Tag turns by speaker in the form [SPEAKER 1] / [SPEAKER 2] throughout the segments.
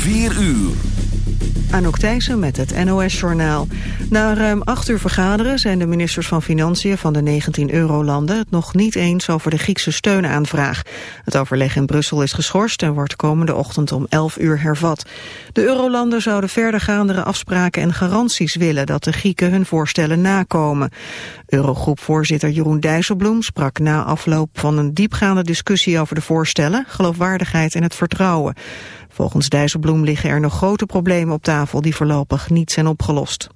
[SPEAKER 1] 4 uur.
[SPEAKER 2] Anouk Thijssen met het NOS-journaal. Na ruim acht uur vergaderen zijn de ministers van Financiën van de 19 eurolanden het nog niet eens over de Griekse steunaanvraag. Het overleg in Brussel is geschorst en wordt komende ochtend om 11 uur hervat. De eurolanden zouden verdergaandere afspraken en garanties willen dat de Grieken hun voorstellen nakomen. Eurogroepvoorzitter Jeroen Dijsselbloem sprak na afloop van een diepgaande discussie over de voorstellen, geloofwaardigheid en het vertrouwen. Volgens Dijsselbloem liggen er nog grote problemen op tafel die voorlopig niet zijn opgelost.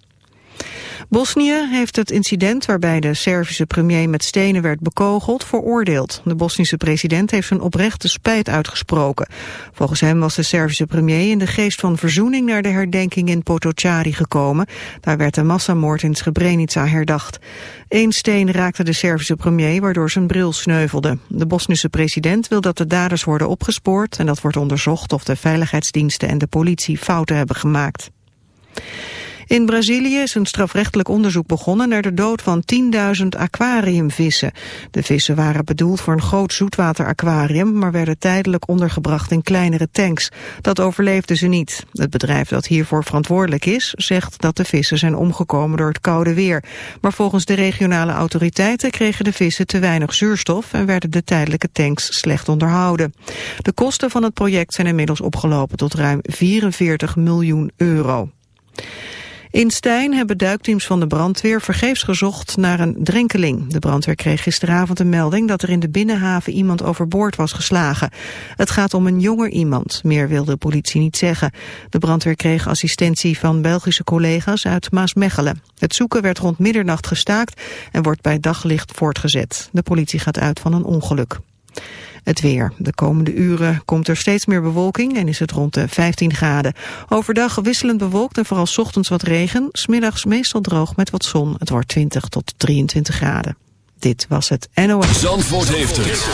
[SPEAKER 2] Bosnië heeft het incident waarbij de Servische premier met stenen werd bekogeld veroordeeld. De Bosnische president heeft zijn oprechte spijt uitgesproken. Volgens hem was de Servische premier in de geest van verzoening naar de herdenking in Potocari gekomen. Daar werd de massamoord in Srebrenica herdacht. Eén steen raakte de Servische premier waardoor zijn bril sneuvelde. De Bosnische president wil dat de daders worden opgespoord en dat wordt onderzocht of de veiligheidsdiensten en de politie fouten hebben gemaakt. In Brazilië is een strafrechtelijk onderzoek begonnen naar de dood van 10.000 aquariumvissen. De vissen waren bedoeld voor een groot zoetwateraquarium, maar werden tijdelijk ondergebracht in kleinere tanks. Dat overleefden ze niet. Het bedrijf dat hiervoor verantwoordelijk is, zegt dat de vissen zijn omgekomen door het koude weer. Maar volgens de regionale autoriteiten kregen de vissen te weinig zuurstof en werden de tijdelijke tanks slecht onderhouden. De kosten van het project zijn inmiddels opgelopen tot ruim 44 miljoen euro. In Stijn hebben duikteams van de brandweer vergeefs gezocht naar een drenkeling. De brandweer kreeg gisteravond een melding dat er in de binnenhaven iemand overboord was geslagen. Het gaat om een jonger iemand, meer wil de politie niet zeggen. De brandweer kreeg assistentie van Belgische collega's uit Maasmechelen. Het zoeken werd rond middernacht gestaakt en wordt bij daglicht voortgezet. De politie gaat uit van een ongeluk. Het weer. De komende uren komt er steeds meer bewolking en is het rond de 15 graden. Overdag wisselend bewolkt en vooral ochtends wat regen. Smiddags meestal droog met wat zon. Het wordt 20 tot 23 graden. Dit was het NOS.
[SPEAKER 1] Zandvoort heeft het.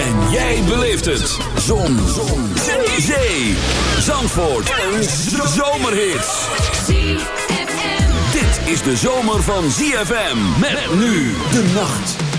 [SPEAKER 1] En jij beleeft het. Zon. zon. Zee. Zee. Zandvoort. Een zomerhit. Dit is de zomer van ZFM. Met nu de nacht.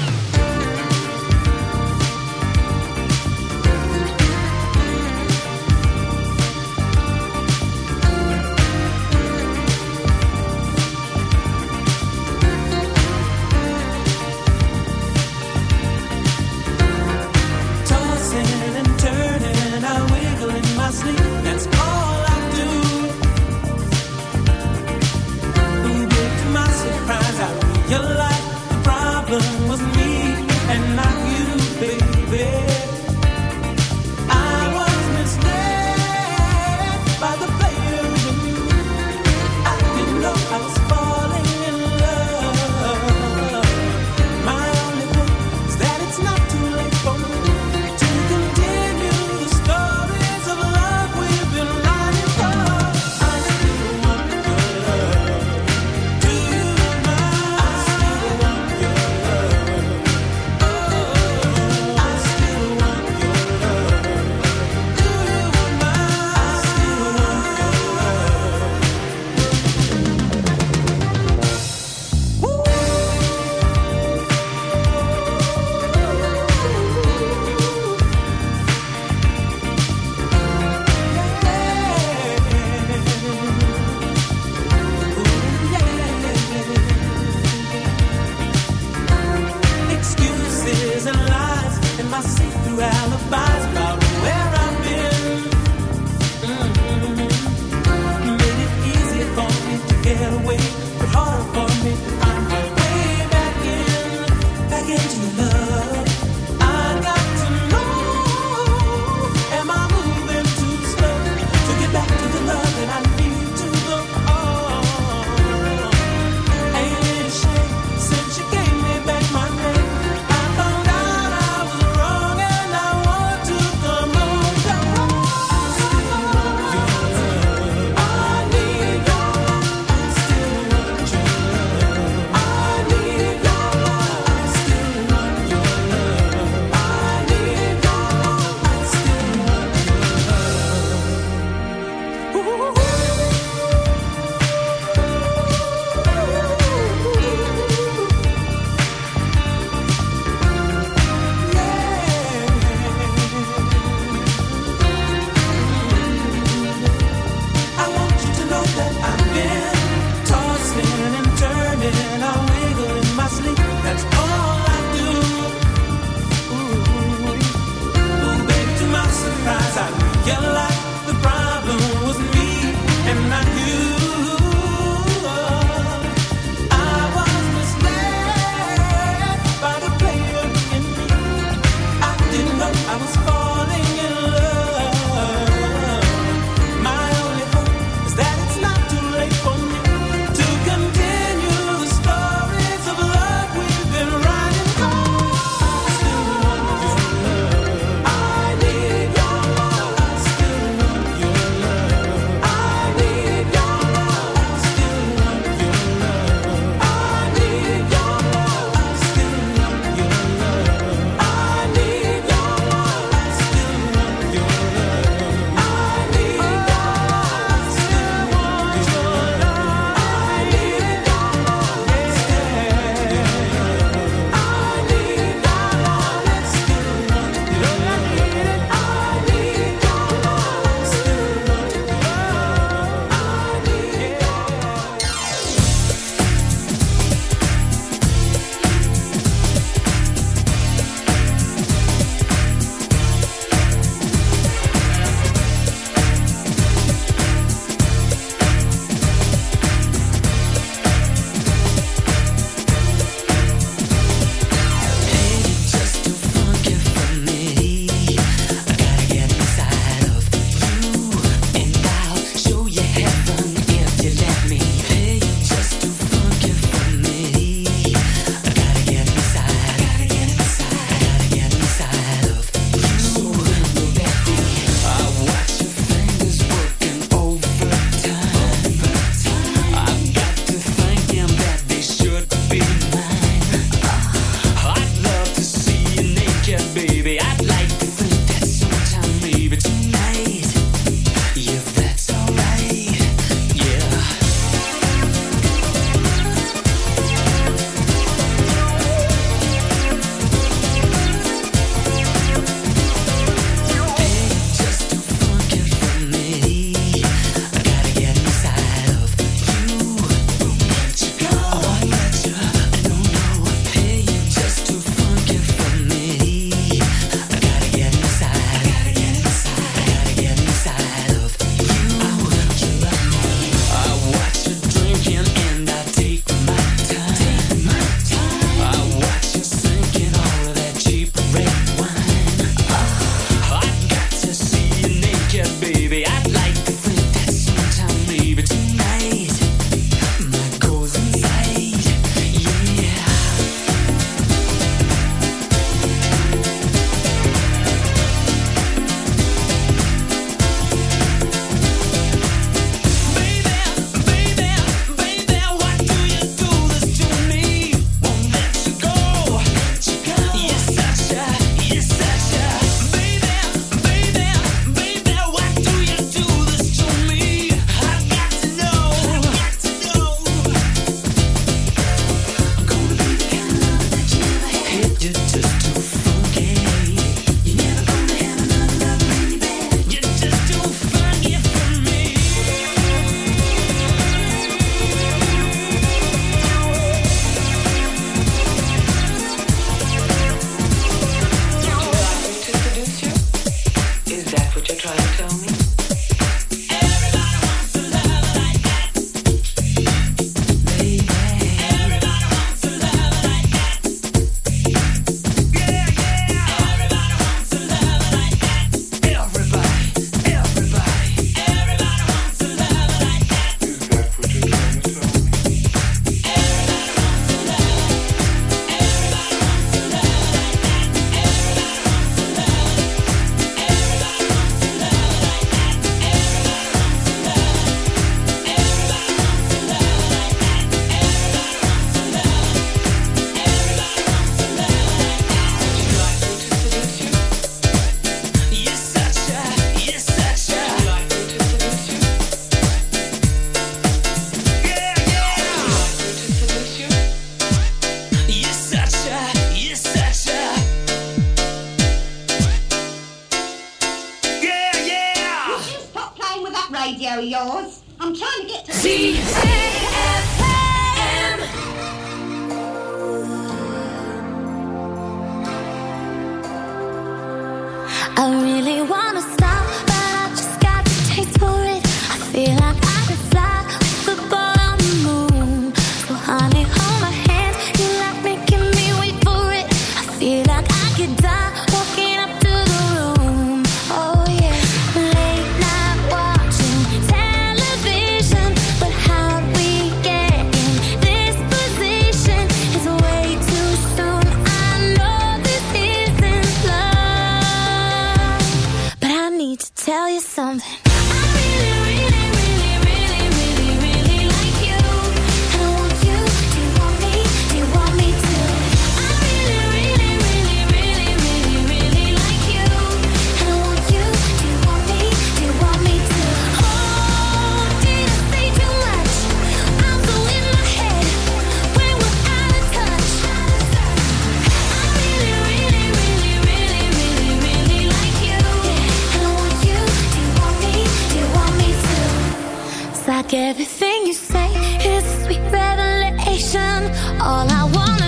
[SPEAKER 3] Like everything you say is a sweet revelation. All I wanna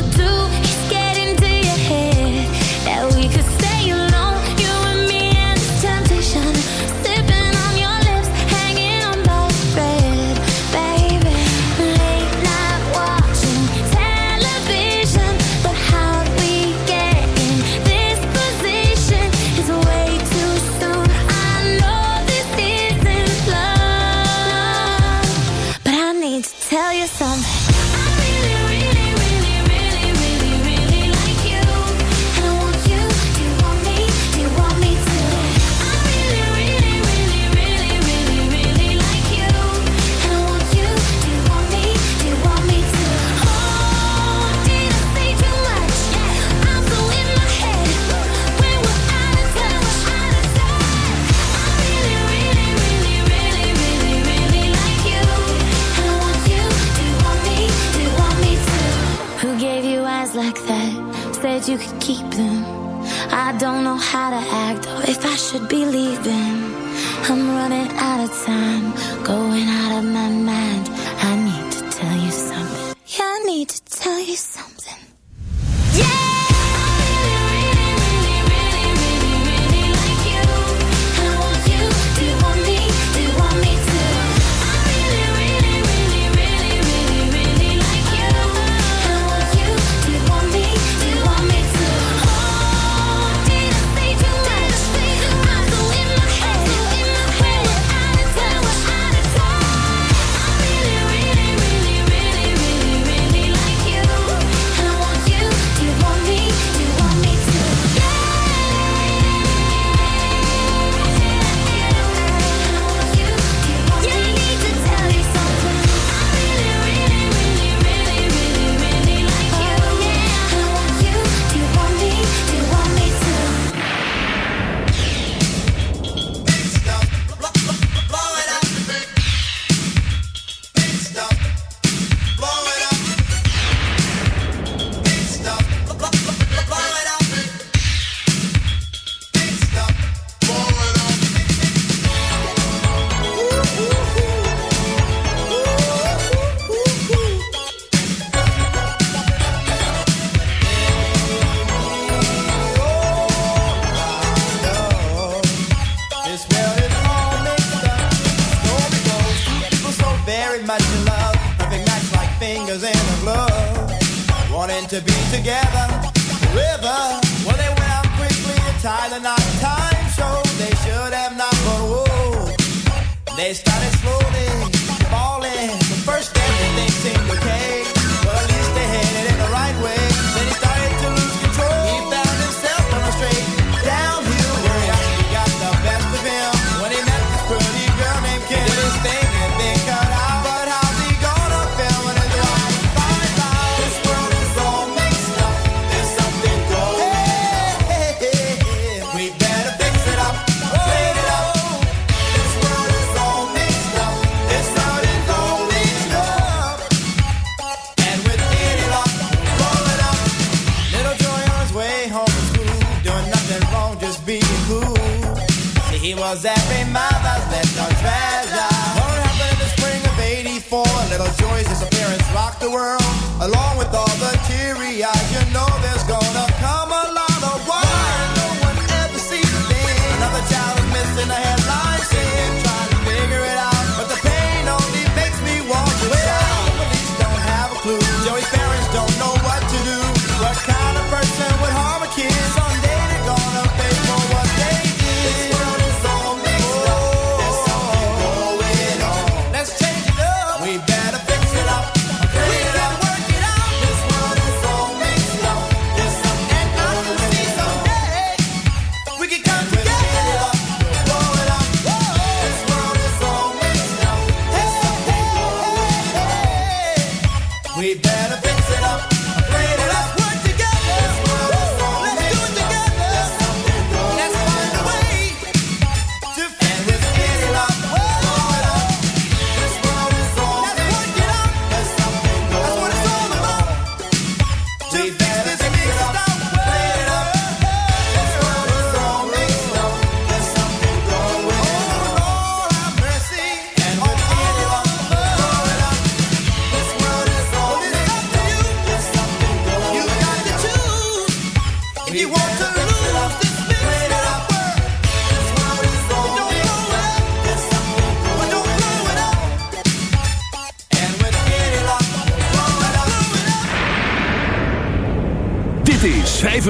[SPEAKER 3] if I should be leaving. I'm running out of time, going out of my mind. yeah, you
[SPEAKER 4] know.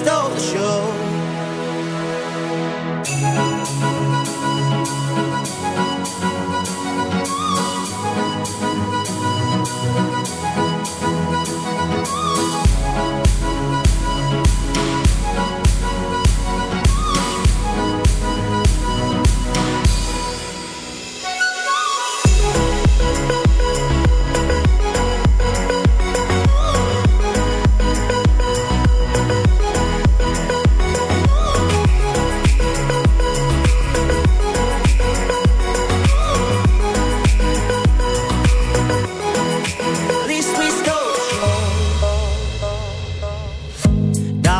[SPEAKER 5] least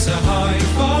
[SPEAKER 6] it's a
[SPEAKER 7] high five.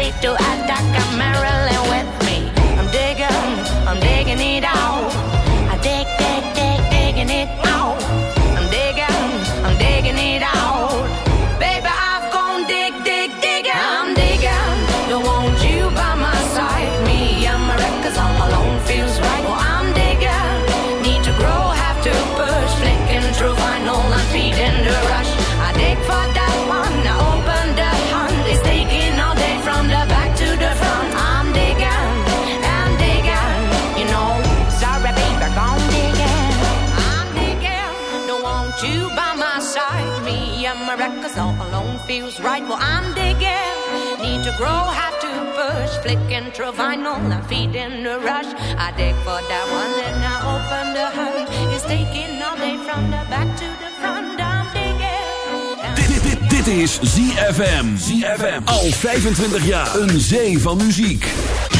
[SPEAKER 7] pasito andando right well, I'm digging. Need to grow, have to push. Flicking through vinyl, I'm feeding the rush. I dig for that one, let now open the hood. It's taking all day from the back to the front. I'm digging.
[SPEAKER 1] Dit, dit, dit is ZFM. ZFM. Al 25 jaar. Een zee van muziek.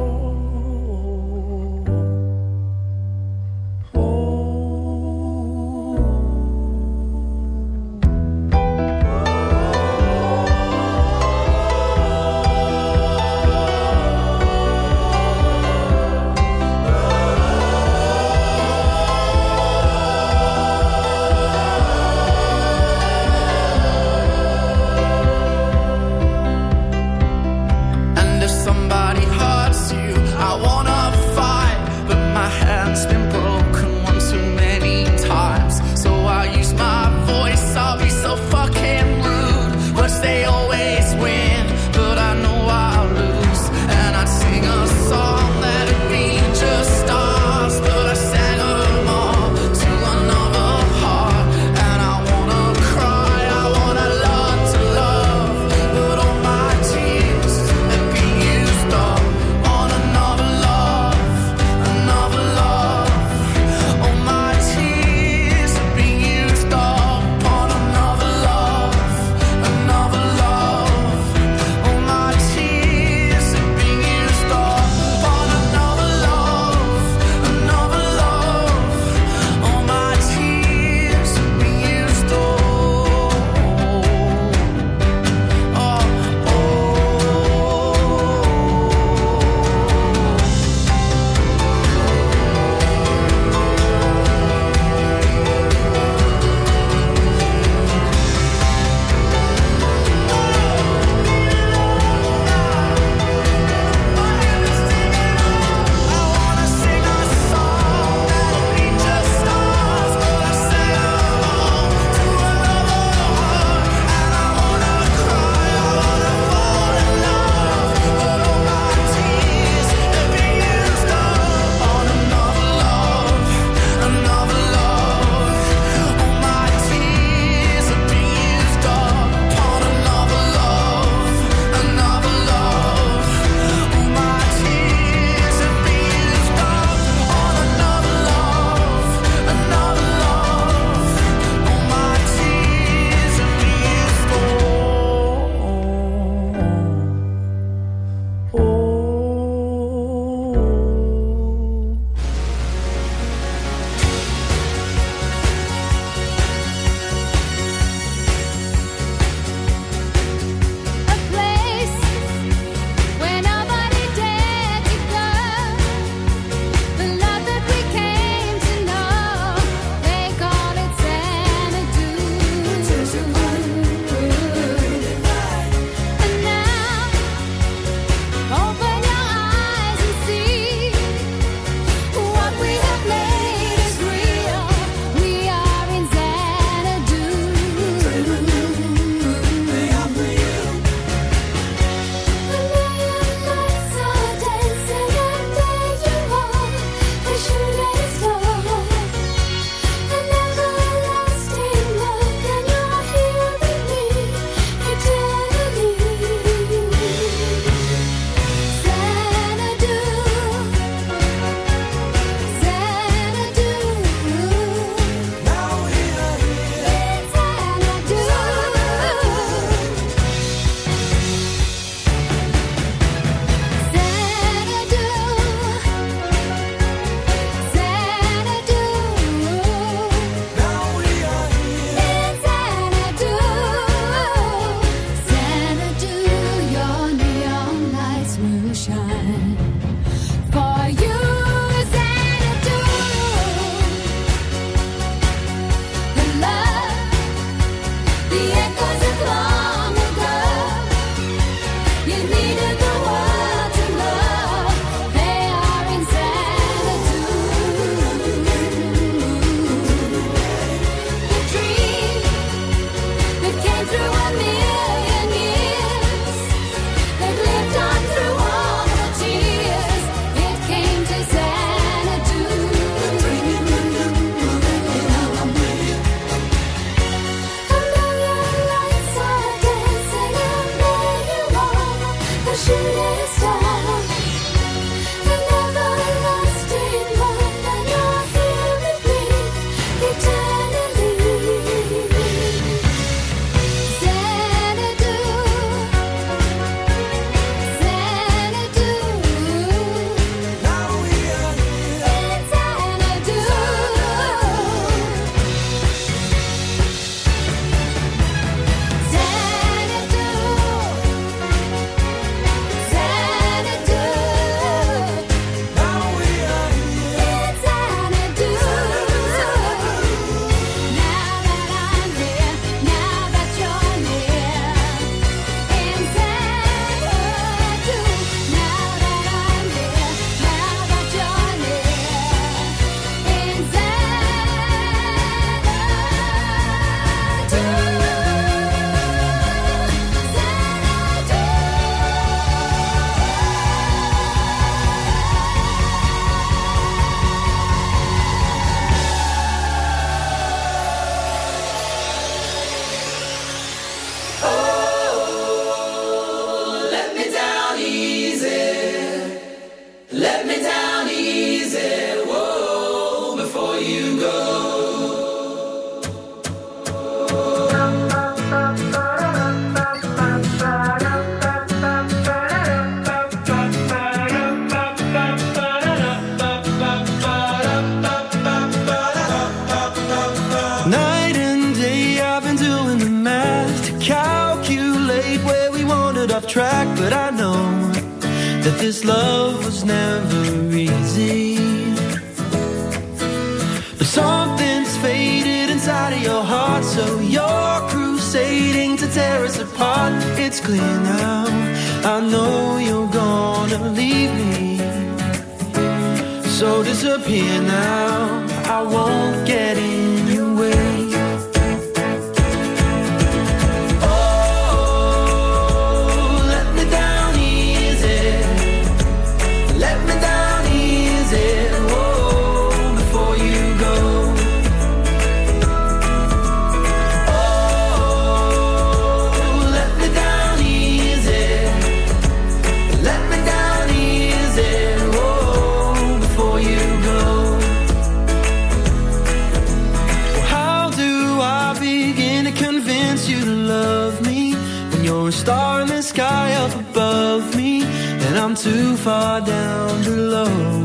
[SPEAKER 8] convince you to love me when you're a star in the sky up above me and I'm too far down below.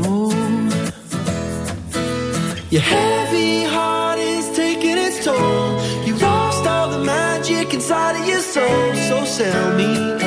[SPEAKER 8] Your heavy heart is taking its toll. You lost all the magic inside of your soul, so sell me.